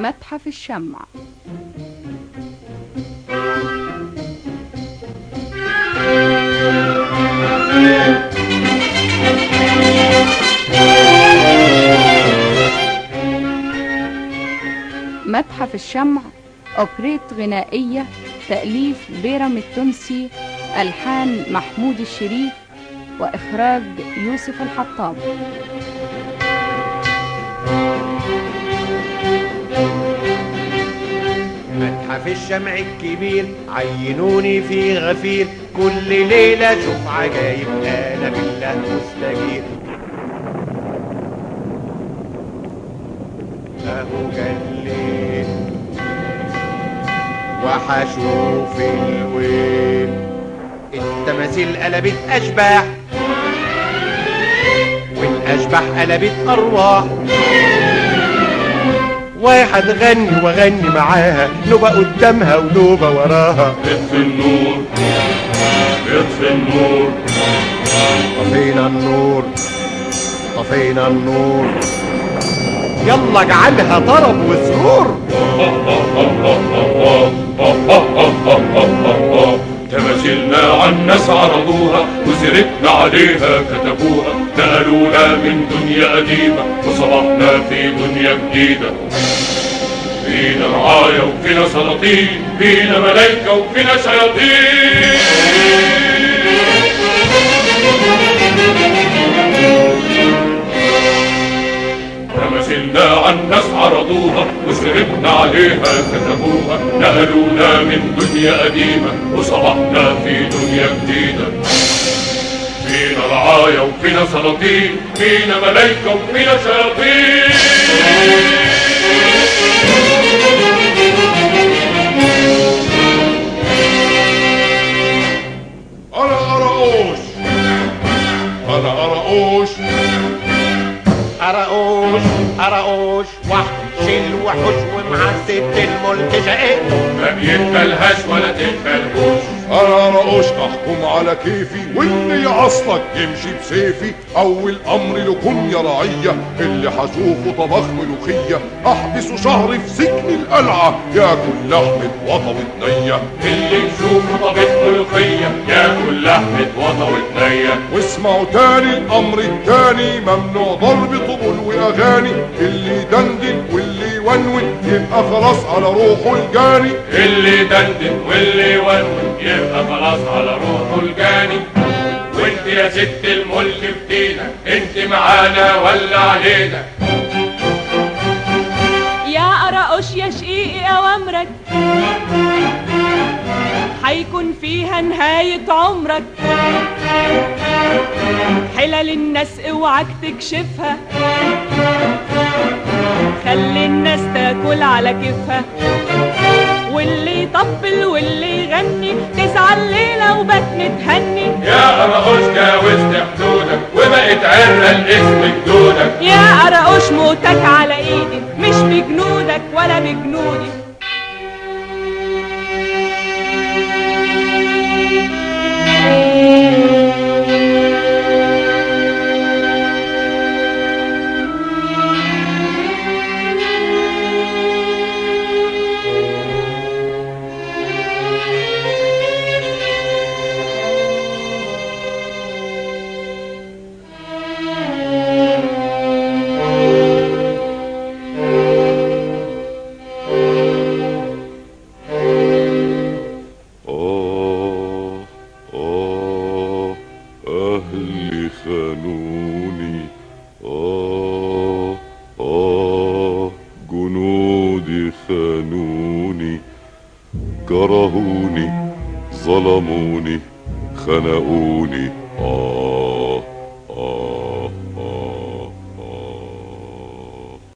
متحف الشمع. متحف الشمع أوبريت غنائية تأليف بيرم التونسي ألحان محمود الشريف وإخراج يوسف الحطاب متحف الشمع الكبير عينوني في غفير. كل ليلة شوف عجايب أنا بالله مستجير أهو جليل وحشوف الويل. التماثيل قلبت أشباح والأشباح قلبت أرواح. واحد غني واغني معاها نوبة قدامها ونوبة وراها. اطفي النور اطفي النور. طفينا النور طفينا النور. يلا اجعلها طرب وسرور. تماثيلنا عن ناس عرضوها وسيرتنا عليها كتبوها. نقلونا من دنيا قديمة وصبحنا في دنيا جديدة. فينا رعايا وفينا سلاطين فينا ملايكة وفينا شياطين عرضوها وسربنا عليها كتبوها نقلونا من دنيا قديمة وصبحنا في دنيا جديدة. فينا رعايا وفينا سلاطين فينا ملايكة وفينا شياطين. أنا قرقوش أنا قرقوش وحش الوحوش ومع ست الملك شقيق. ما بيقبلهاش ولا تقبلهوش أنا قرقوش أحكم على كيفي واللي يعصلك يمشي بسيفي. أول أمر لكم يا رعية اللي هشوفه طبخ ملوخيه احبسه شهر في سجن القلعه ياكل لحمه وطوه نيه اللي يشوفه طبيخ ملوخية ياكل لحمة وطا وتنية واسمعوا تاني الأمر التاني ممنوع ضرب طبل واغاني اللي يدندن واللي يونون يبقى خلاص على روحه الجاني. اللي دندن واللي يونون يبقى خلاص على روحه الجاني. وانت يا ست الملك بدينا انت معانا ولا علينا. يا قرقش يا شقيقي أوامرك. حيكون فيها نهاية عمرك. حلل الناس اوعك تكشفها. خلي الناس تاكل على كيفها. واللي يطبل واللي يغني تزعل ليلة وبات متهني يا قرقوش جاوزت حدودك وبقت عرة الاسم جدودك. يا قرقش موتك على إيدي مش بجنودك ولا بجنودي. آه كرهوني ظلموني خنقوني آه.